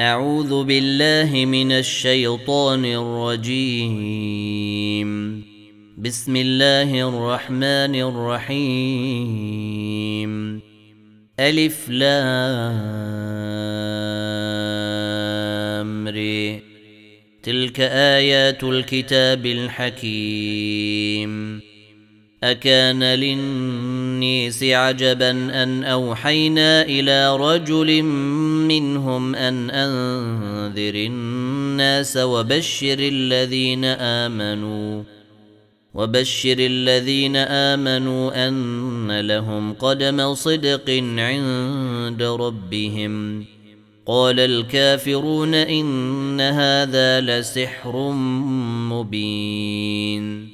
أعوذ بالله من الشيطان الرجيم. بسم الله الرحمن الرحيم. ألف لام ري تلك آيات الكتاب الحكيم. أكان للنيس عجبا أن أوحينا إلى رجل منهم أن أنذر الناس وبشر الذين آمنوا وبشر الذين آمنوا أن لهم قدم صدق عند ربهم. قال الكافرون إن هذا لسحر مبين.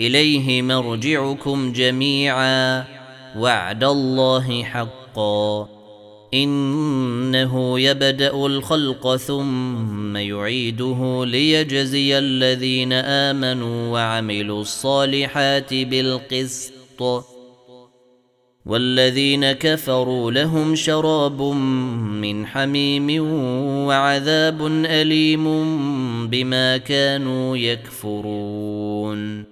إليه مرجعكم جميعا وعد الله حقا. إنه يبدأ الخلق ثم يعيده ليجزي الذين آمنوا وعملوا الصالحات بالقسط. والذين كفروا لهم شراب من حميم وعذاب أليم بما كانوا يكفرون.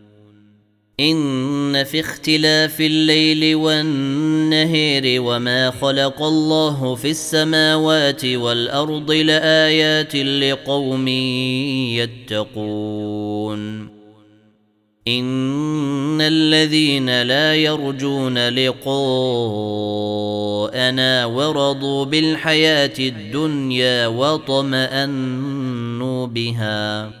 إن في اختلاف الليل والنهير وما خلق الله في السماوات والأرض لآيات لقوم يتقون. إن الذين لا يرجون لقاءنا ورضوا بالحياة الدنيا وطمأنوا بها.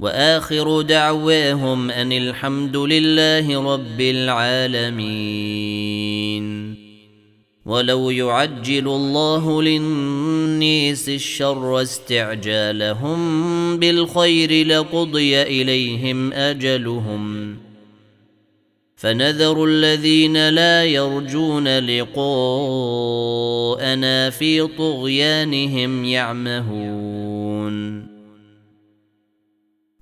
وآخر دعواهم أن الحمد لله رب العالمين. ولو يعجل الله للنيس الشر استعجالهم بالخير لقضي إليهم أجلهم. فنذر الذين لا يرجون لقاءنا في طغيانهم يعمهون.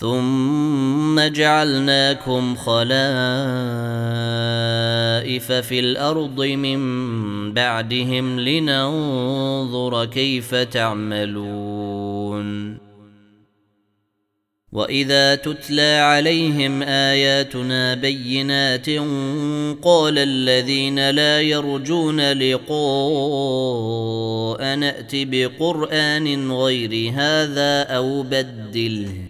ثم جعلناكم خلائف في الأرض من بعدهم لننظر كيف تعملون. وإذا تتلى عليهم آياتنا بينات قال الذين لا يرجون لقاء نات بقرآن غير هذا أو بدله.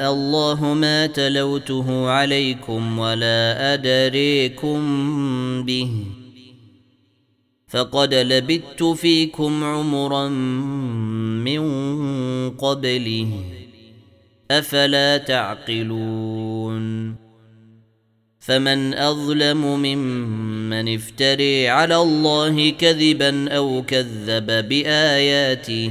الله ما تلوته عليكم ولا أدريكم به فقد لبثت فيكم عمرا من قبله أفلا تعقلون فمن أظلم ممن افتري على الله كذبا أو كذب بآياته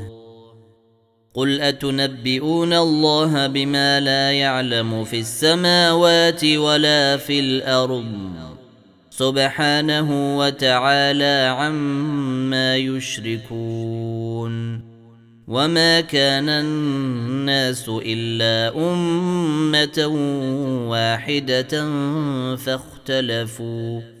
قل اتنبئون الله بما لا يعلم في السماوات ولا في الأرض؟ سبحانه وتعالى عما يشركون. وما كان الناس الا امه واحدة فاختلفوا.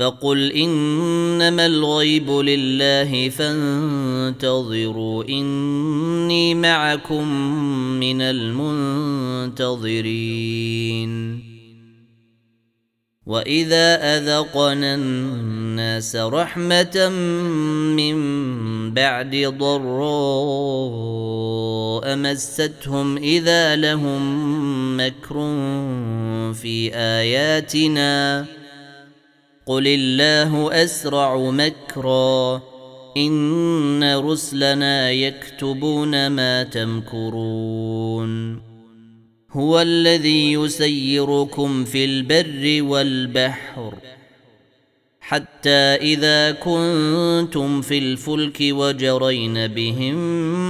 فقل إنما الغيب لله فانتظروا إني معكم من المنتظرين. وإذا أذقنا الناس رحمة من بعد ضراء مستهم إذا لهم مكر في آياتنا. قل الله اسرع مكرا ان رسلنا يكتبون ما تمكرون هو الذي يسيركم في البر والبحر حتى إذا كنتم في الفلك وجرين بهم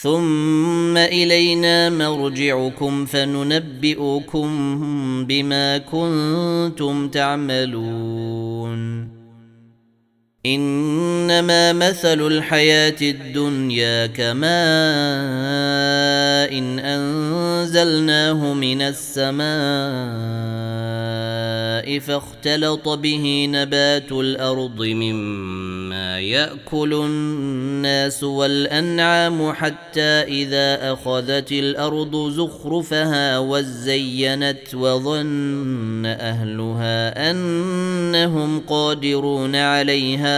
ثم إلينا مرجعكم فننبئكم بما كنتم تعملون. إنما مثل الحياة الدنيا كماء إن أنزلناه من السماء فاختلط به نبات الأرض مما يأكل الناس والأنعام حتى إذا أخذت الأرض زخرفها وزينت وظن أهلها أنهم قادرون عليها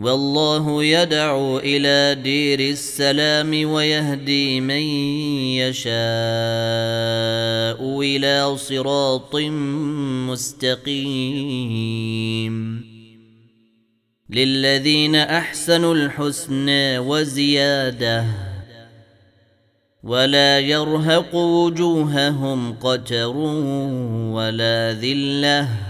والله يدعو إلى دير السلام ويهدي من يشاء إلى صراط مستقيم. للذين أحسنوا الحسنى وزيادة ولا يرهق وجوههم قتر ولا ذلة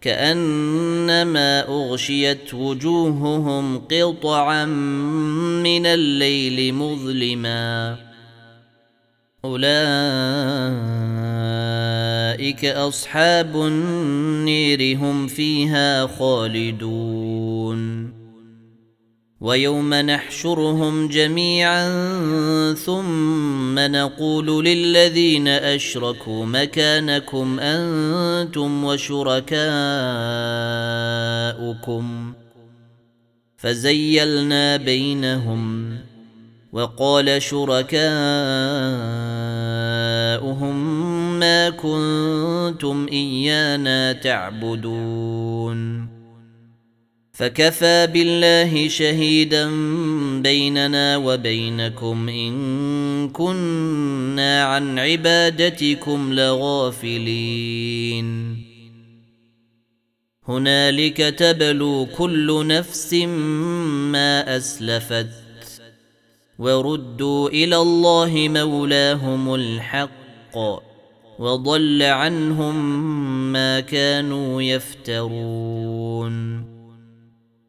كأنما أغشيت وجوههم قطعا من الليل مظلما. أولئك أصحاب النير هم فيها خالدون. ويوم نحشرهم جميعا ثم نقول للذين أشركوا مكانكم أنتم وشركاؤكم. فزيلنا بينهم وقال شركاؤهم ما كنتم إيانا تعبدون. فكفى بالله شهيدا بيننا وبينكم إن كنا عن عبادتكم لغافلين. هنالك تبلو كل نفس ما أسلفت وردوا إلى الله مولاهم الحق وضل عنهم ما كانوا يفترون.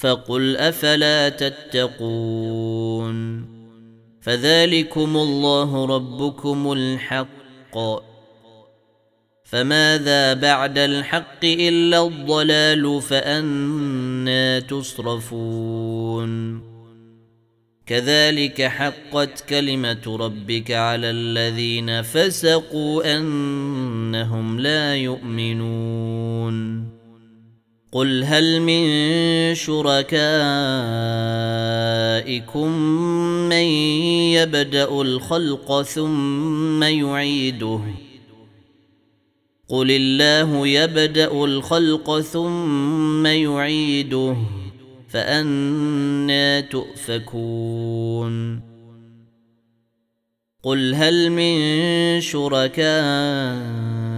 فقل أفلا تتقون فذلكم الله ربكم الحق فماذا بعد الحق إلا الضلال فأنا تصرفون كذلك حقت كلمة ربك على الذين فسقوا أنهم لا يؤمنون قل هل من شركائكم من يبدا الخلق ثم يعيده؟ قل الله يبدا الخلق ثم يعيده فانى تؤفكون. قل هل من شركائكم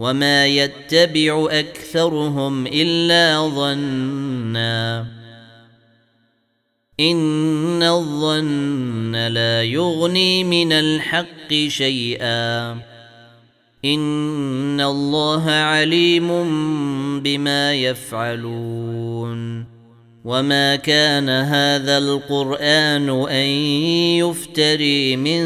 وما يتبع اكثرهم الا ظنا ان الظن لا يغني من الحق شيئا ان الله عليم بما يفعلون وما كان هذا القران ان يفتري من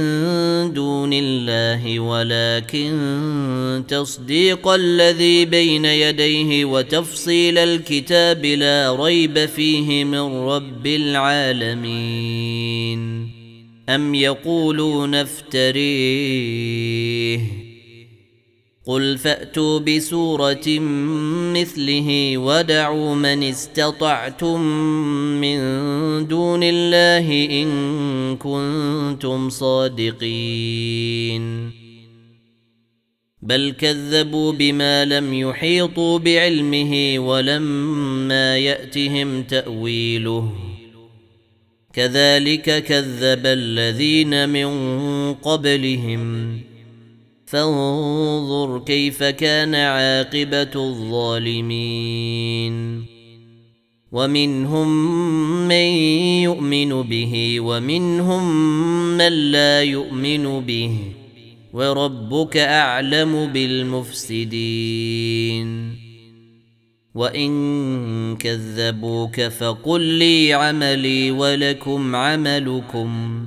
دون الله ولكن تصديق الذي بين يديه وتفصيل الكتاب لا ريب فيه من رب العالمين ام يقولون افتريه قل فاتوا بسوره مثله ودعوا من استطعتم من دون الله ان كنتم صادقين بل كذبوا بما لم يحيطوا بعلمه ولما ياتهم تاويله كذلك كذب الذين من قبلهم فانظر كيف كان عاقبة الظالمين. ومنهم من يؤمن به ومنهم من لا يؤمن به. وربك أعلم بالمفسدين. وإن كذبوك فقل لي عملي ولكم عملكم.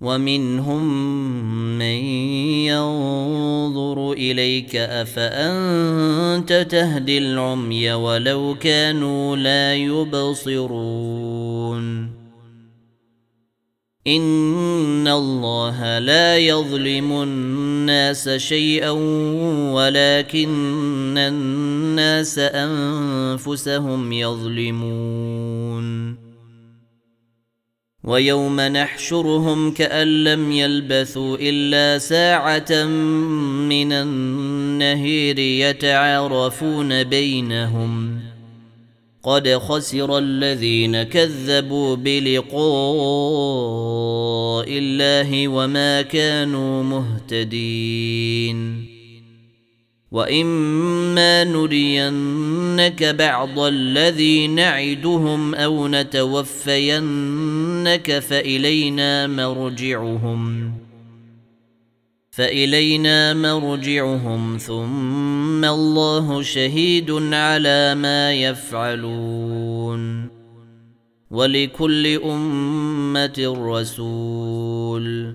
ومنهم من ينظر إليك أفأنت تهدي العمي ولو كانوا لا يبصرون. إن الله لا يظلم الناس شيئا ولكن الناس أنفسهم يظلمون. ويوم نحشرهم كأن لم يلبثوا إلا ساعة من النهير يتعارفون بينهم. قد خسر الذين كذبوا بلقاء الله وما كانوا مهتدين. واما نرينك بعض الذي نعدهم أو نتوفينك فالينا مرجعهم فالينا مرجعهم ثم الله شهيد على ما يفعلون ولكل امه رسول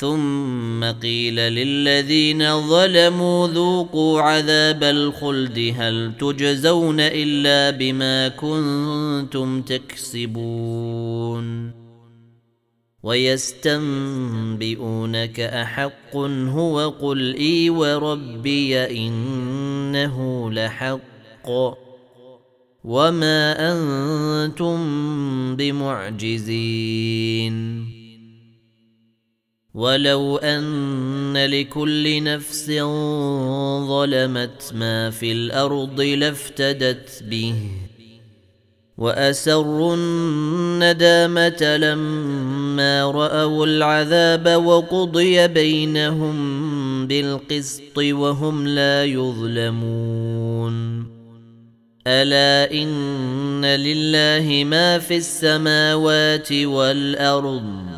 ثم قيل للذين ظلموا ذوقوا عذاب الخلد هل تجزون إلا بما كنتم تكسبون ويستنبئونك أحق هو قل إي وربي إنه لحق وما أنتم بمعجزين ولو أن لكل نفس ظلمت ما في الأرض لافتدت به وأسروا الندامة لما رأوا العذاب وقضي بينهم بالقسط وهم لا يظلمون. ألا إن لله ما في السماوات والأرض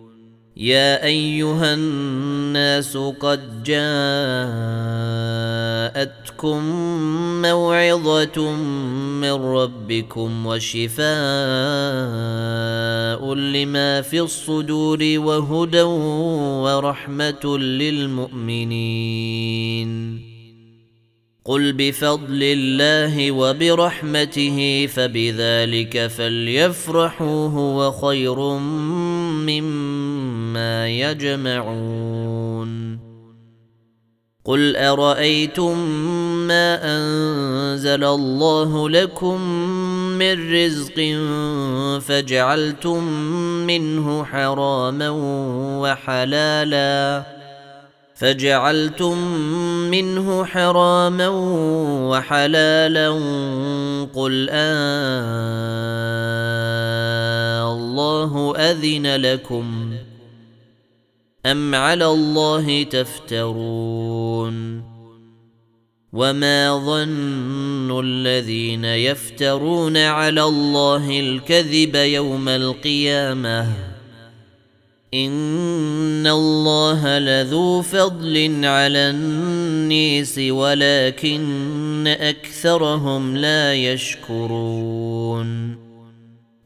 يا أيها الناس قد جاءتكم موعظة من ربكم وشفاء لما في الصدور وهدى ورحمة للمؤمنين. قل بفضل الله وبرحمته فبذلك فليفرحوا هو خير مما يجمعون. قل أرأيتم ما أنزل الله لكم من رزق فجعلتم منه حراما وحلالا؟ فجعلتم منه حراما وحلالا؟ قل آه الله أذن لكم. أم على الله تفترون وما ظن الذين يفترون على الله الكذب يوم القيامه ان الله لذو فضل على النيس ولكن اكثرهم لا يشكرون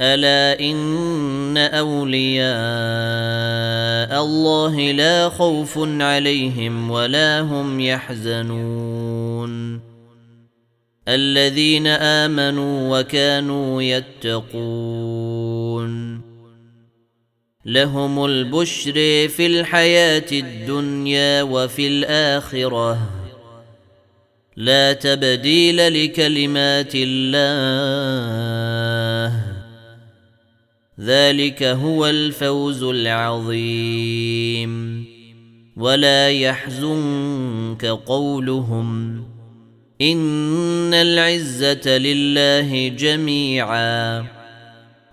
ألا إن أولياء الله لا خوف عليهم ولا هم يحزنون. الذين آمنوا وكانوا يتقون. لهم البشر في الحياة الدنيا وفي الآخرة. لا تبديل لكلمات الله. ذلك هو الفوز العظيم. ولا يحزنك قولهم إن العزة لله جميعا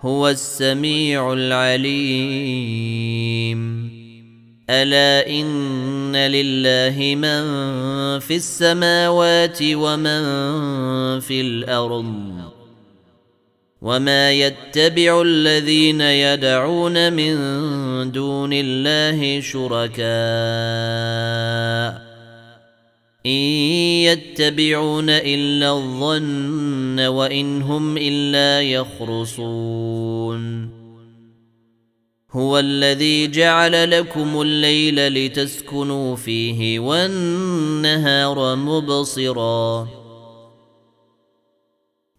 هو السميع العليم. ألا إن لله من في السماوات ومن في الأرض؟ وما يتبع الذين يدعون من دون الله شركاء ان يتبعون الا الظن وان هم الا يخرصون هو الذي جعل لكم الليل لتسكنوا فيه والنهار مبصراً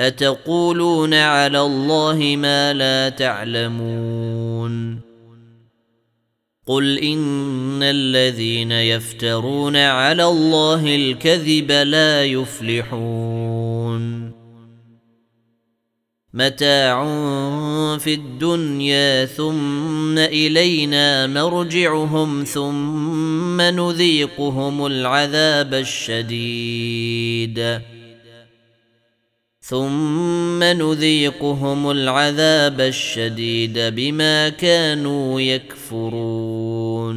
أتقولون على الله ما لا تعلمون؟ قل إن الذين يفترون على الله الكذب لا يفلحون. متاع في الدنيا ثم إلينا مرجعهم ثم نذيقهم العذاب الشديد. ثم نذيقهم العذاب الشديد بما كانوا يكفرون.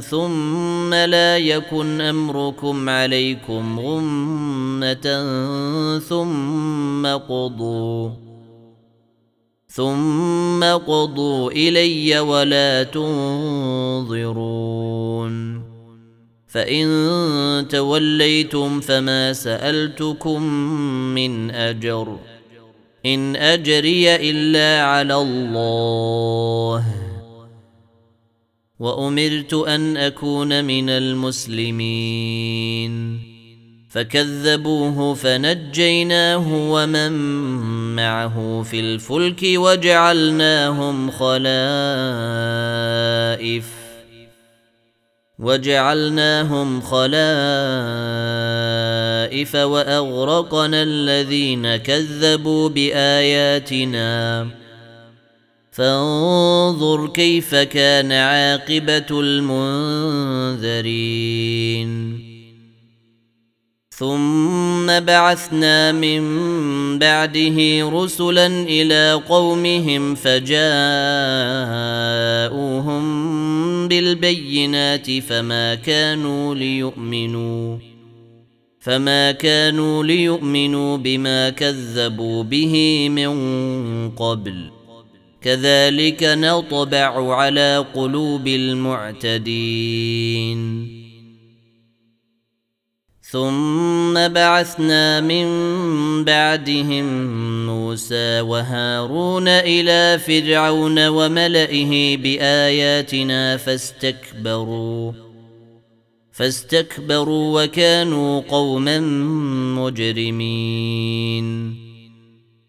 ثم لا يكن امركم عليكم غمه ثم قضوا ثم قضوا الي ولا تنظرون فان توليتم فما سالتكم من اجر ان اجري الا على الله وأمرت أن أكون من المسلمين. فكذبوه فنجيناه ومن معه في الفلك وجعلناهم خلائف. وجعلناهم خلائف وأغرقنا الذين كذبوا بآياتنا. فانظر كيف كان عاقبة المنذرين. ثم بعثنا من بعده رسلا إلى قومهم فجاءوهم بالبينات فما كانوا ليؤمنوا فما كانوا ليؤمنوا بما كذبوا به من قبل. كذلك نطبع على قلوب المعتدين. ثم بعثنا من بعدهم موسى وهارون إلى فرعون وملئه بآياتنا فاستكبروا فاستكبروا وكانوا قوما مجرمين.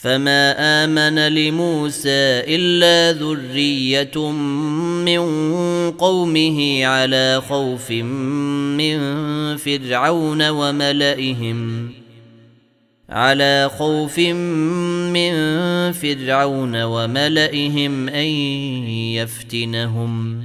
فما امن لموسى الا ذريه من قومه على خوف من فرعون وملئهم على خوف من فرعون وملئهم ان يفتنهم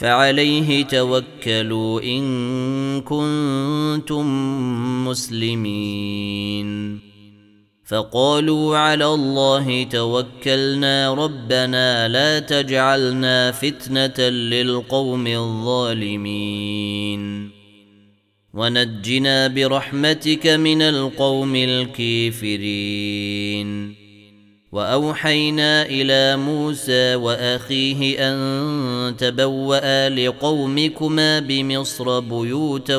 فعليه توكلوا إن كنتم مسلمين. فقالوا على الله توكلنا ربنا لا تجعلنا فتنة للقوم الظالمين. ونجنا برحمتك من القوم الكافرين. وأوحينا إلى موسى وأخيه أن تبوأ لقومكما بمصر بيوتا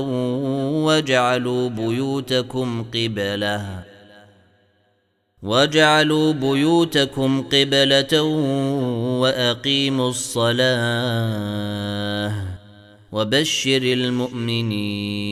وجعلوا بيوتكم قبلة وجعلوا بيوتكم قبلة وأقيموا الصلاة وبشر المؤمنين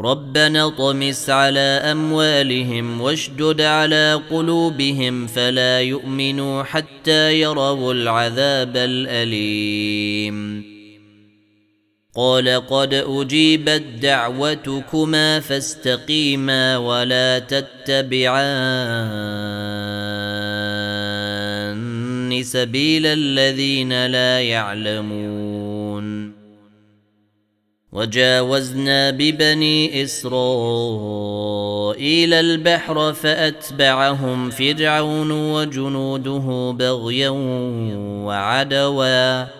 ربنا طمس على اموالهم واشدد على قلوبهم فلا يؤمنوا حتى يروا العذاب الاليم قال قد اجيبت دعوتكما فاستقيما ولا تتبعان سبيل الذين لا يعلمون وجاوزنا ببني إسرائيل البحر فأتبعهم فرعون وجنوده بغيا وعدوا.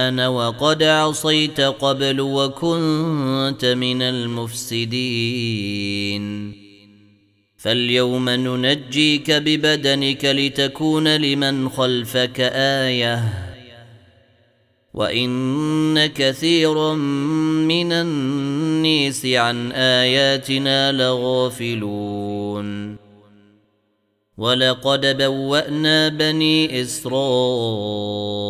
الان وقد عصيت قبل وكنت من المفسدين. فاليوم ننجيك ببدنك لتكون لمن خلفك آية. وإن كثيرا من النيس عن آياتنا لغافلون. ولقد بوأنا بني إسرائيل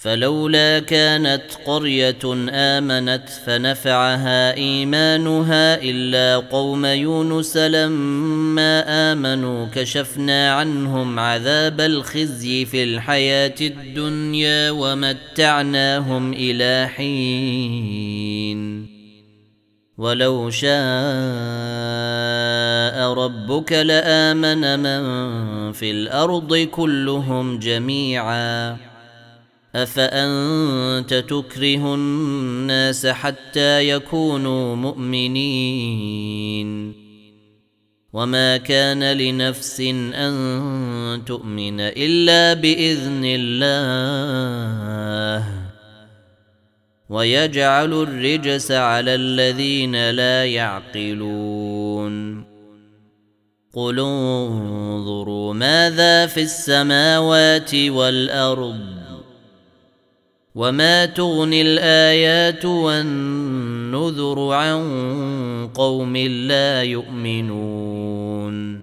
فلولا كانت قرية آمنت فنفعها إيمانها إلا قوم يونس لما آمنوا كشفنا عنهم عذاب الخزي في الحياة الدنيا ومتعناهم إلى حين. ولو شاء ربك لآمن من في الأرض كلهم جميعا. أفأنت تكره الناس حتى يكونوا مؤمنين؟ وما كان لنفس أن تؤمن إلا بإذن الله. ويجعل الرجس على الذين لا يعقلون. قل انظروا ماذا في السماوات والأرض. وما تغني الايات والنذر عن قوم لا يؤمنون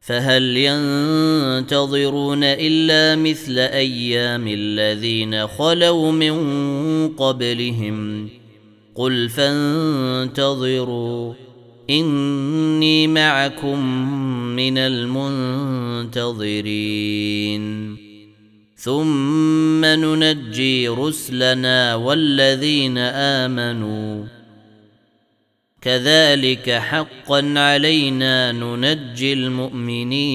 فهل ينتظرون الا مثل أيام الذين خلوا من قبلهم قل فانتظروا اني معكم من المنتظرين ثم ننجي رسلنا والذين آمنوا. كذلك حقا علينا ننجي المؤمنين.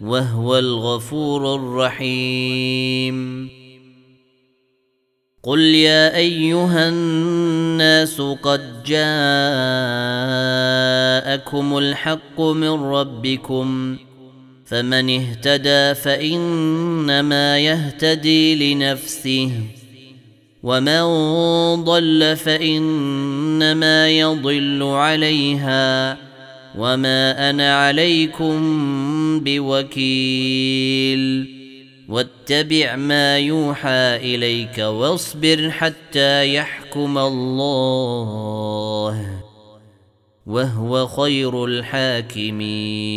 وهو الغفور الرحيم. قل يا أيها الناس قد جاءكم الحق من ربكم فمن اهتدى فإنما يهتدي لنفسه ومن ضل فإنما يضل عليها. وما أنا عليكم بوكيل واتبع ما يوحى اليك واصبر حتى يحكم الله وهو خير الحاكمين